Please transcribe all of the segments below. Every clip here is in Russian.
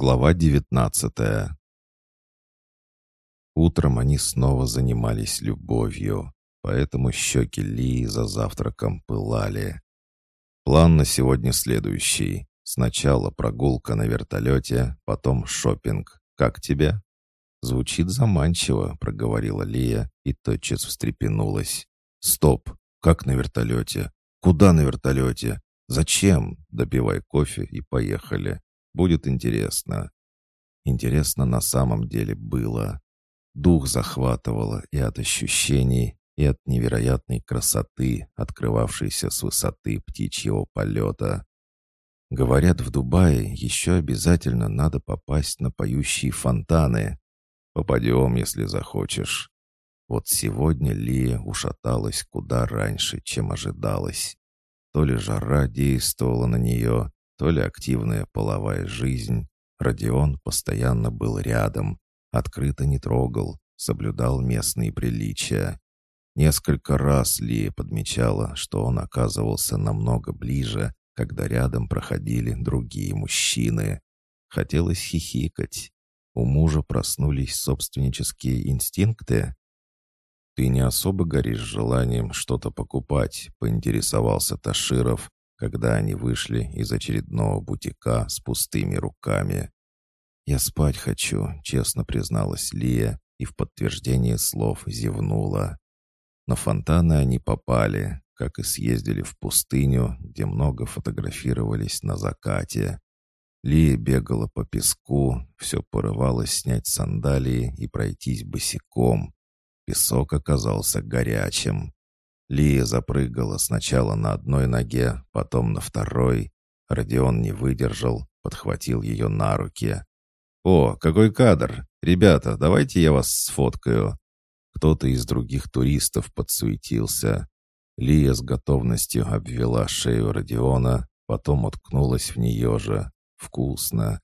Глава девятнадцатая Утром они снова занимались любовью, поэтому щеки Ли за завтраком пылали. План на сегодня следующий. Сначала прогулка на вертолете, потом шопинг. Как тебе? Звучит заманчиво, проговорила Лия и тотчас встрепенулась. Стоп! Как на вертолете? Куда на вертолете? Зачем? Допивай кофе и поехали. Будет интересно. Интересно на самом деле было. Дух захватывало и от ощущений, и от невероятной красоты, открывавшейся с высоты птичьего полета. Говорят, в Дубае еще обязательно надо попасть на поющие фонтаны. Попадем, если захочешь. Вот сегодня Лия ушаталась куда раньше, чем ожидалось. То ли жара действовала на нее, то ли активная половая жизнь. Родион постоянно был рядом, открыто не трогал, соблюдал местные приличия. Несколько раз Лия подмечала, что он оказывался намного ближе, когда рядом проходили другие мужчины. Хотелось хихикать. У мужа проснулись собственнические инстинкты. «Ты не особо горишь желанием что-то покупать», — поинтересовался Таширов, когда они вышли из очередного бутика с пустыми руками. «Я спать хочу», — честно призналась Лия и в подтверждение слов зевнула. На фонтаны они попали, как и съездили в пустыню, где много фотографировались на закате. Лия бегала по песку, все порывалось снять сандалии и пройтись босиком. Песок оказался горячим. Лия запрыгала сначала на одной ноге, потом на второй. Родион не выдержал, подхватил ее на руки. «О, какой кадр! Ребята, давайте я вас сфоткаю!» Кто-то из других туристов подсуетился. Лия с готовностью обвела шею Родиона, потом уткнулась в нее же. Вкусно.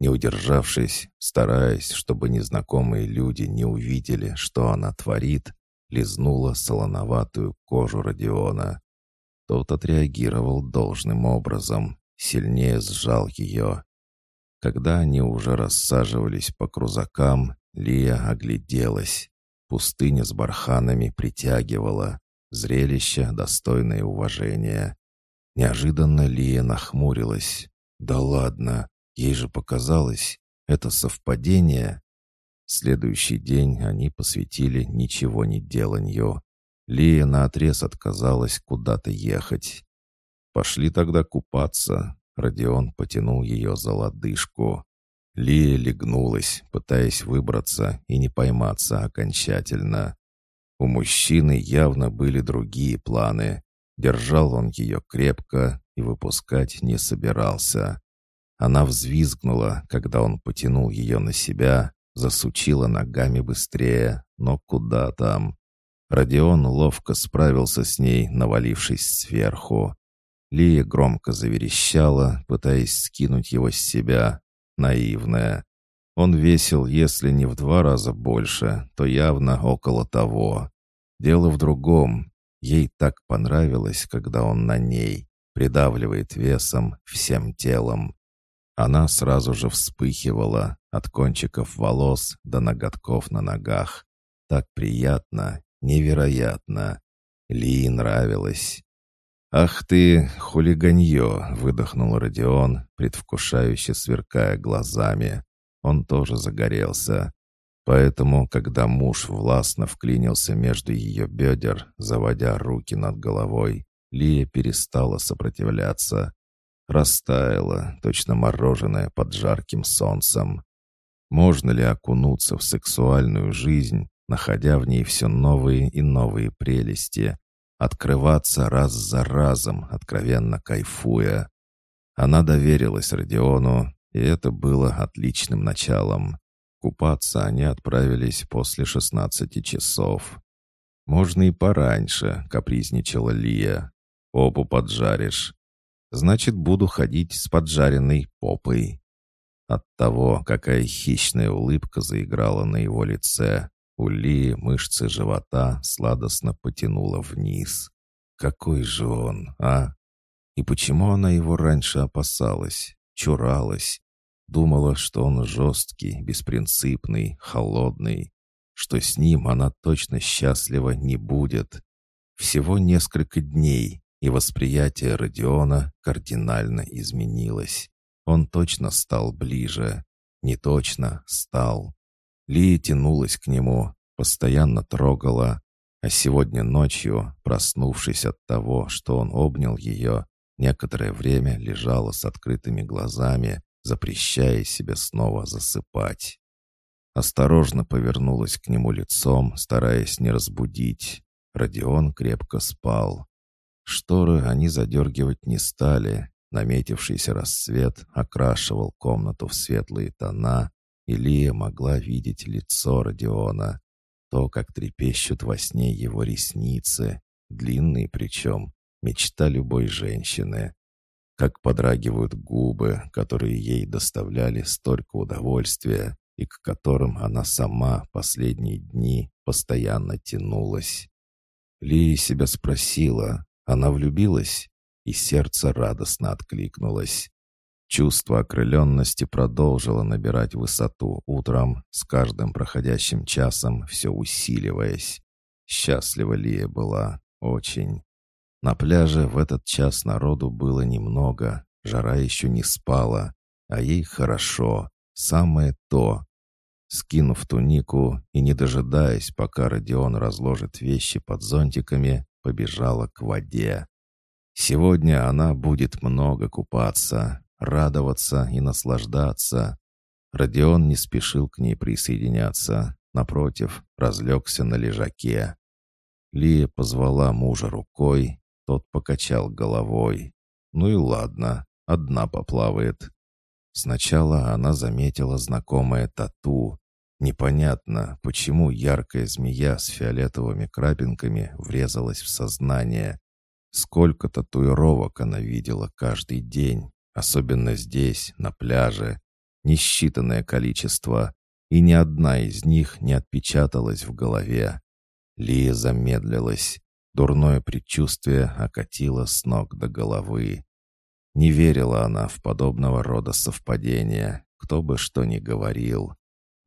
Не удержавшись, стараясь, чтобы незнакомые люди не увидели, что она творит, лизнула солоноватую кожу Родиона. Тот отреагировал должным образом, сильнее сжал ее. Когда они уже рассаживались по крузакам, Лия огляделась. Пустыня с барханами притягивала. Зрелище, достойное уважения. Неожиданно Лия нахмурилась. «Да ладно, ей же показалось. Это совпадение?» Следующий день они посвятили ничего не деланью. Лия наотрез отказалась куда-то ехать. «Пошли тогда купаться». Родион потянул ее за лодыжку. Лия легнулась, пытаясь выбраться и не пойматься окончательно. У мужчины явно были другие планы. Держал он ее крепко и выпускать не собирался. Она взвизгнула, когда он потянул ее на себя, засучила ногами быстрее, но куда там? Родион ловко справился с ней, навалившись сверху. Лия громко заверещала, пытаясь скинуть его с себя. Наивная. Он весил, если не в два раза больше, то явно около того. Дело в другом. Ей так понравилось, когда он на ней, придавливает весом, всем телом. Она сразу же вспыхивала, от кончиков волос до ноготков на ногах. Так приятно, невероятно. Ли нравилось. «Ах ты, хулиганье!» — выдохнул Родион, предвкушающе сверкая глазами. Он тоже загорелся. Поэтому, когда муж властно вклинился между ее бедер, заводя руки над головой, Лия перестала сопротивляться растаяла, точно мороженое под жарким солнцем. Можно ли окунуться в сексуальную жизнь, находя в ней все новые и новые прелести, открываться раз за разом, откровенно кайфуя? Она доверилась Родиону, и это было отличным началом. Купаться они отправились после шестнадцати часов. «Можно и пораньше», — капризничала Лия. «Попу поджаришь». Значит, буду ходить с поджаренной попой. От того, какая хищная улыбка заиграла на его лице, у Лии мышцы живота сладостно потянуло вниз. Какой же он, а? И почему она его раньше опасалась, чуралась? Думала, что он жесткий, беспринципный, холодный, что с ним она точно счастлива не будет. Всего несколько дней, и восприятие Родиона кардинально изменилось. Он точно стал ближе. Не точно, стал. Лия тянулась к нему, постоянно трогала, а сегодня ночью, проснувшись от того, что он обнял ее, некоторое время лежала с открытыми глазами, запрещая себе снова засыпать. Осторожно повернулась к нему лицом, стараясь не разбудить. Родион крепко спал. Шторы они задергивать не стали. Наметившийся рассвет окрашивал комнату в светлые тона, и Лия могла видеть лицо Родиона, то, как трепещут во сне его ресницы, длинные причем, мечта любой женщины, как подрагивают губы, которые ей доставляли столько удовольствия и к которым она сама последние дни постоянно тянулась. Лия себя спросила, она влюбилась, и сердце радостно откликнулось. Чувство окрыленности продолжило набирать высоту утром, с каждым проходящим часом все усиливаясь. Счастлива Лия была, очень. На пляже в этот час народу было немного, жара еще не спала, а ей хорошо, самое то. Скинув тунику и не дожидаясь, пока Родион разложит вещи под зонтиками, побежала к воде. Сегодня она будет много купаться, радоваться и наслаждаться. Родион не спешил к ней присоединяться. Напротив, разлегся на лежаке. Лия позвала мужа рукой, тот покачал головой. Ну и ладно, одна поплавает. Сначала она заметила знакомое тату. Непонятно, почему яркая змея с фиолетовыми крапинками врезалась в сознание. Сколько татуировок она видела каждый день, особенно здесь, на пляже. Несчитанное количество, и ни одна из них не отпечаталась в голове. Лия замедлилась. Дурное предчувствие окатило с ног до головы. Не верила она в подобного рода совпадения, кто бы что ни говорил.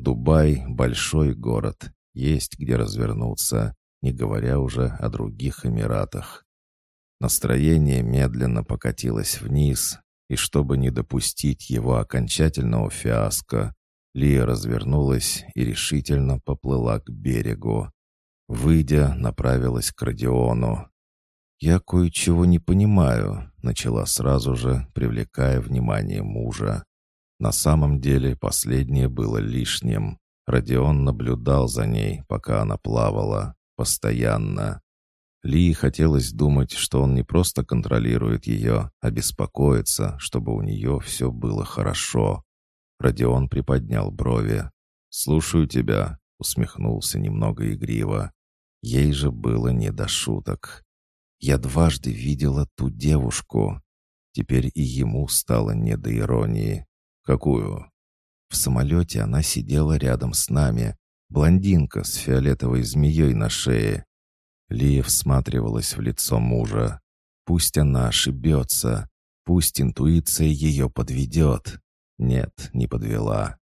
Дубай — большой город, есть где развернуться, не говоря уже о других Эмиратах. Настроение медленно покатилось вниз, и чтобы не допустить его окончательного фиаско, Лия развернулась и решительно поплыла к берегу. Выйдя, направилась к Родиону. «Я кое-чего не понимаю», — начала сразу же, привлекая внимание мужа. На самом деле последнее было лишним. Родион наблюдал за ней, пока она плавала, постоянно. Ли хотелось думать, что он не просто контролирует ее, а беспокоится, чтобы у нее все было хорошо. Родион приподнял брови. «Слушаю тебя», — усмехнулся немного игриво. Ей же было не до шуток. «Я дважды видела ту девушку». Теперь и ему стало не до иронии. «Какую?» В самолете она сидела рядом с нами. Блондинка с фиолетовой змеей на шее. Лия всматривалась в лицо мужа. Пусть она ошибется, пусть интуиция ее подведет. Нет, не подвела.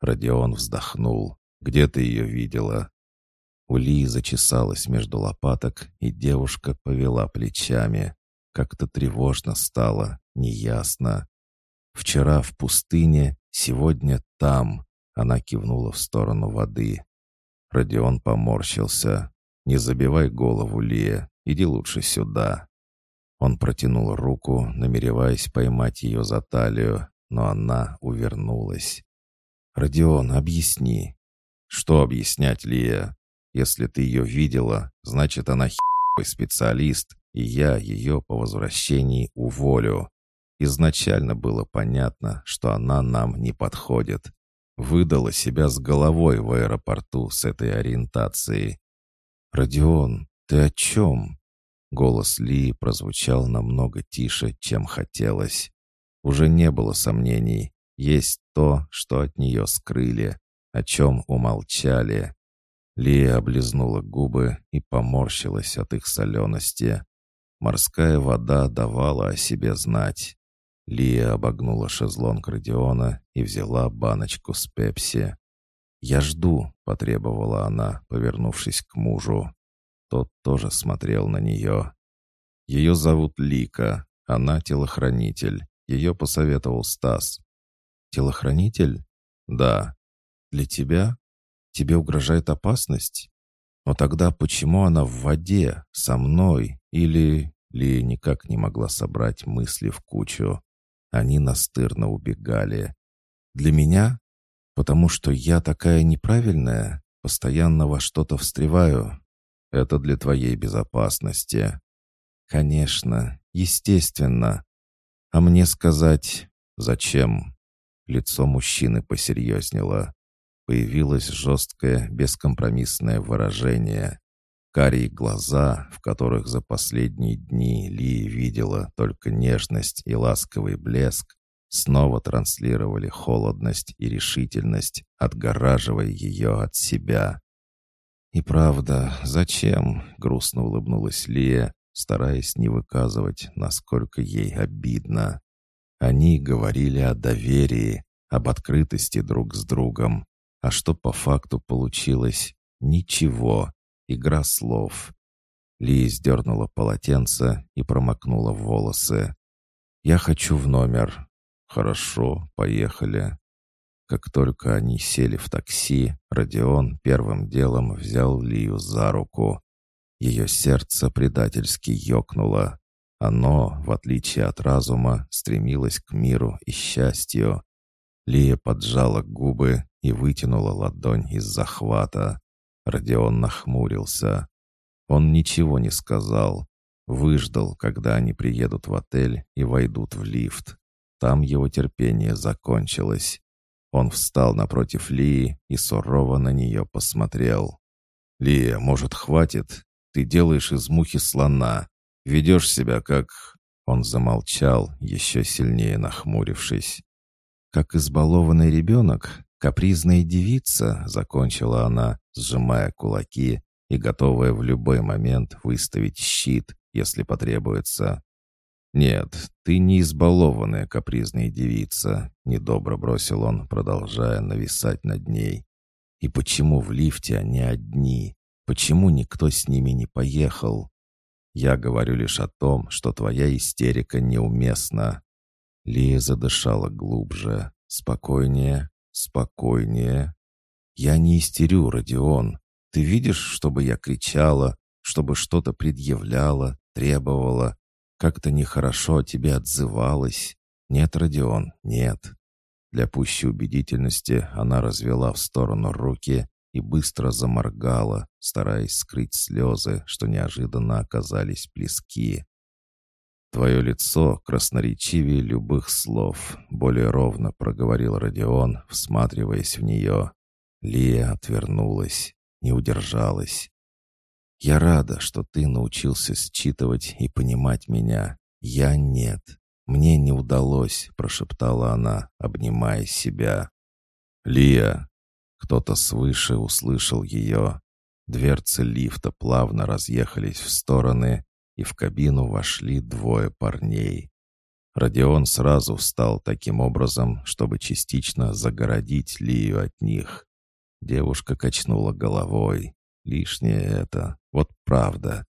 Родион вздохнул. «Где ты ее видела?» У Лии зачесалась между лопаток, и девушка повела плечами. Как-то тревожно стало, неясно. «Вчера в пустыне, сегодня там», — она кивнула в сторону воды. Родион поморщился. «Не забивай голову, Лия, иди лучше сюда». Он протянул руку, намереваясь поймать ее за талию, но она увернулась. «Родион, объясни». «Что объяснять, Лия? Если ты ее видела, значит, она хи**й специалист, и я ее по возвращении уволю. Изначально было понятно, что она нам не подходит. Выдала себя с головой в аэропорту с этой ориентацией. «Родион, ты о чем?» Голос Ли прозвучал намного тише, чем хотелось. Уже не было сомнений. Есть то, что от нее скрыли, о чем умолчали. Лия облизнула губы и поморщилась от их солености. Морская вода давала о себе знать. Лия обогнула шезлонг Родиона и взяла баночку с пепси. «Я жду», — потребовала она, повернувшись к мужу. Тот тоже смотрел на нее. «Ее зовут Лика. Она телохранитель. Ее посоветовал Стас». «Телохранитель?» «Да». «Для тебя? Тебе угрожает опасность? Но тогда почему она в воде, со мной? Или...» Лия никак не могла собрать мысли в кучу. Они настырно убегали. «Для меня? Потому что я такая неправильная, постоянно во что-то встреваю. Это для твоей безопасности». «Конечно, естественно. А мне сказать, зачем?» Лицо мужчины посерьезнело. Появилось жесткое, бескомпромиссное выражение. Карие глаза, в которых за последние дни Ли видела только нежность и ласковый блеск, снова транслировали холодность и решительность, отгораживая ее от себя. «И правда, зачем?» — грустно улыбнулась Лия, стараясь не выказывать, насколько ей обидно. Они говорили о доверии, об открытости друг с другом. А что по факту получилось? Ничего. Игра слов. Ли сдернула полотенце и промокнула волосы. «Я хочу в номер». «Хорошо, поехали». Как только они сели в такси, Родион первым делом взял Лию за руку. Ее сердце предательски ёкнуло. Оно, в отличие от разума, стремилось к миру и счастью. Лия поджала губы и вытянула ладонь из захвата. Родион нахмурился. Он ничего не сказал. Выждал, когда они приедут в отель и войдут в лифт. Там его терпение закончилось. Он встал напротив Лии и сурово на нее посмотрел. «Лия, может, хватит? Ты делаешь из мухи слона. Ведешь себя как...» Он замолчал, еще сильнее нахмурившись. «Как избалованный ребенок, капризная девица», — закончила она, сжимая кулаки и готовая в любой момент выставить щит, если потребуется. «Нет, ты не избалованная капризная девица», — недобро бросил он, продолжая нависать над ней. «И почему в лифте они одни? Почему никто с ними не поехал? Я говорю лишь о том, что твоя истерика неуместна». Лия задышала глубже. «Спокойнее, спокойнее. Я не истерю, Родион. Ты видишь, чтобы я кричала, чтобы что-то предъявляла, требовала, как-то нехорошо о тебе отзывалась. Нет, Родион, нет. Для пущей убедительности она развела в сторону руки и быстро заморгала, стараясь скрыть слезы, что неожиданно оказались близки. «Твое лицо красноречивее любых слов», — более ровно проговорил Родион, всматриваясь в нее. Лия отвернулась, не удержалась. «Я рада, что ты научился считывать и понимать меня. Я нет. Мне не удалось», — прошептала она, обнимая себя. «Лия!» Кто-то свыше услышал ее. Дверцы лифта плавно разъехались в стороны, и в кабину вошли двое парней. Родион сразу встал таким образом, чтобы частично загородить Лию от них. Девушка качнула головой. Лишнее это. Вот правда.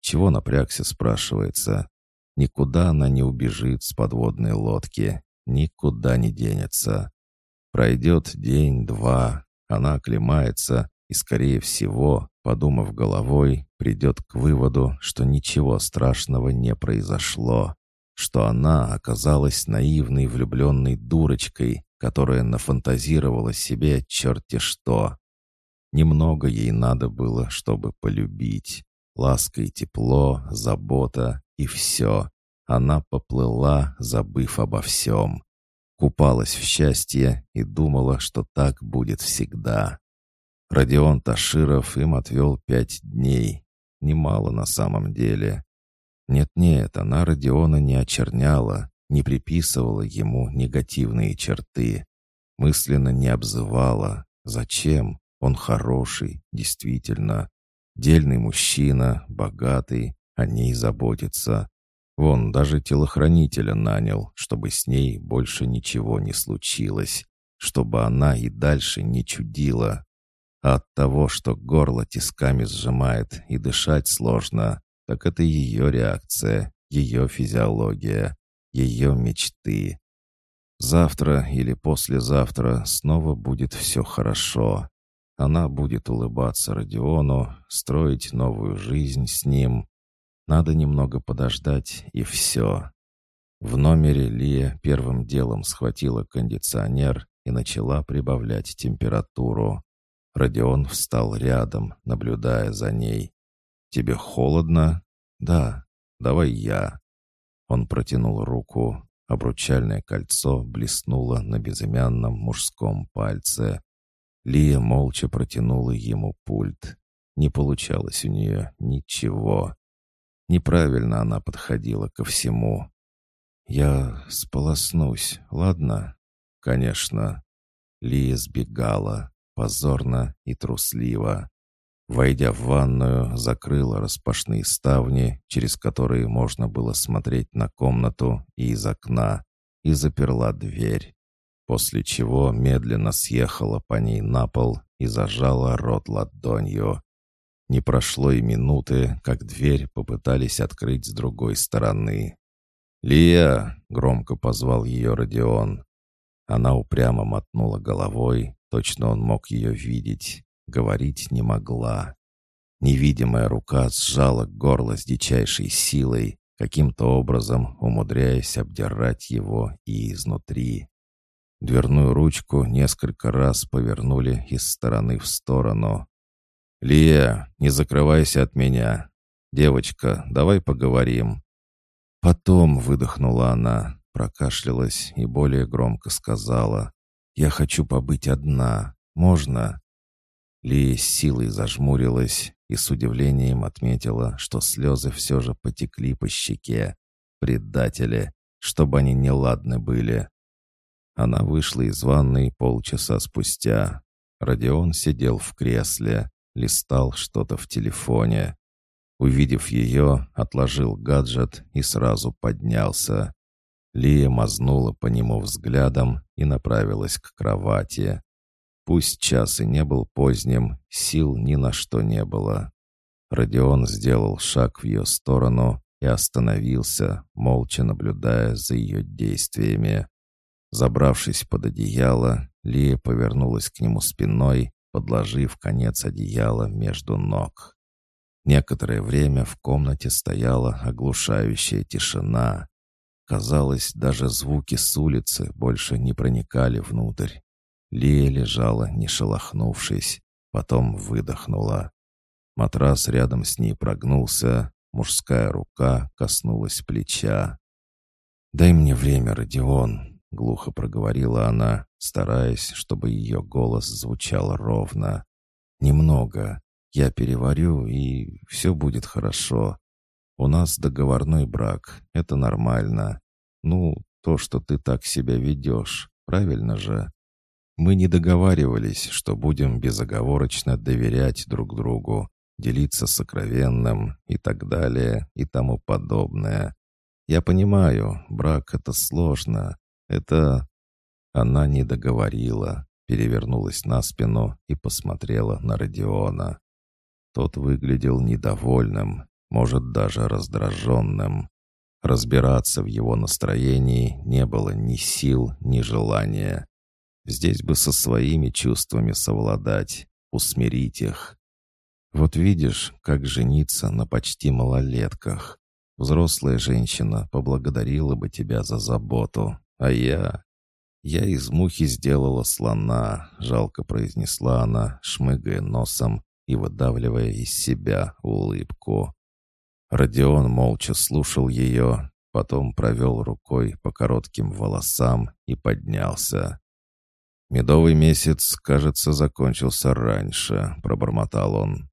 Чего напрягся, спрашивается. Никуда она не убежит с подводной лодки. Никуда не денется. Пройдет день-два, она оклемается и, скорее всего, подумав головой, придет к выводу, что ничего страшного не произошло, что она оказалась наивной влюбленной дурочкой, которая нафантазировала себе черти что. Немного ей надо было, чтобы полюбить. Ласка и тепло, забота и все. Она поплыла, забыв обо всем. Купалась в счастье и думала, что так будет всегда. Родион Таширов им отвел пять дней. Немало на самом деле. Нет-нет, она Родиона не очерняла, не приписывала ему негативные черты. Мысленно не обзывала. Зачем? Он хороший, действительно. Дельный мужчина, богатый, о ней заботится. Вон, даже телохранителя нанял, чтобы с ней больше ничего не случилось, чтобы она и дальше не чудила. А от того, что горло тисками сжимает и дышать сложно, так это ее реакция, ее физиология, ее мечты. Завтра или послезавтра снова будет все хорошо. Она будет улыбаться Родиону, строить новую жизнь с ним. Надо немного подождать, и все. В номере Лия первым делом схватила кондиционер и начала прибавлять температуру. Родион встал рядом, наблюдая за ней. «Тебе холодно?» «Да, давай я». Он протянул руку. Обручальное кольцо блеснуло на безымянном мужском пальце. Лия молча протянула ему пульт. Не получалось у нее ничего. Неправильно она подходила ко всему. «Я сполоснусь, ладно?» «Конечно». Лия сбегала, позорно и трусливо. Войдя в ванную, закрыла распашные ставни, через которые можно было смотреть на комнату и из окна, и заперла дверь. После чего медленно съехала по ней на пол и зажала рот ладонью. Не прошло и минуты, как дверь попытались открыть с другой стороны. «Лия!» — громко позвал ее Родион. Она упрямо мотнула головой, точно он мог ее видеть. Говорить не могла. Невидимая рука сжала горло с дичайшей силой, каким-то образом умудряясь обдирать его и изнутри. Дверную ручку несколько раз повернули из стороны в сторону. «Лия, не закрывайся от меня. Девочка, давай поговорим». Потом выдохнула она, прокашлялась и более громко сказала. «Я хочу побыть одна. Можно?» Лия с силой зажмурилась и с удивлением отметила, что слезы все же потекли по щеке. Предатели, чтобы они неладны были. Она вышла из ванной полчаса спустя. Родион сидел в кресле, листал что-то в телефоне. Увидев ее, отложил гаджет и сразу поднялся. Лия мазнула по нему взглядом и направилась к кровати. Пусть час и не был поздним, сил ни на что не было. Родион сделал шаг в ее сторону и остановился, молча наблюдая за ее действиями. Забравшись под одеяло, Лия повернулась к нему спиной, подложив конец одеяла между ног. Некоторое время в комнате стояла оглушающая тишина. Казалось, даже звуки с улицы больше не проникали внутрь. Лия лежала, не шелохнувшись, потом выдохнула. Матрас рядом с ней прогнулся, мужская рука коснулась плеча. «Дай мне время, Родион», — глухо проговорила она, стараясь, чтобы ее голос звучал ровно. «Немного. Я переварю, и все будет хорошо. У нас договорной брак, это нормально. Ну, то, что ты так себя ведешь, правильно же?» Мы не договаривались, что будем безоговорочно доверять друг другу, делиться сокровенным и так далее и тому подобное. Я понимаю, брак — это сложно. Это... Она не договорила, перевернулась на спину и посмотрела на Родиона. Тот выглядел недовольным, может, даже раздраженным. Разбираться в его настроении не было ни сил, ни желания. Здесь бы со своими чувствами совладать, усмирить их. Вот видишь, как жениться на почти малолетках. Взрослая женщина поблагодарила бы тебя за заботу, а я... Я из мухи сделала слона, жалко произнесла она, шмыгая носом и выдавливая из себя улыбку. Родион молча слушал ее, потом провел рукой по коротким волосам и поднялся. «Медовый месяц, кажется, закончился раньше», — пробормотал он.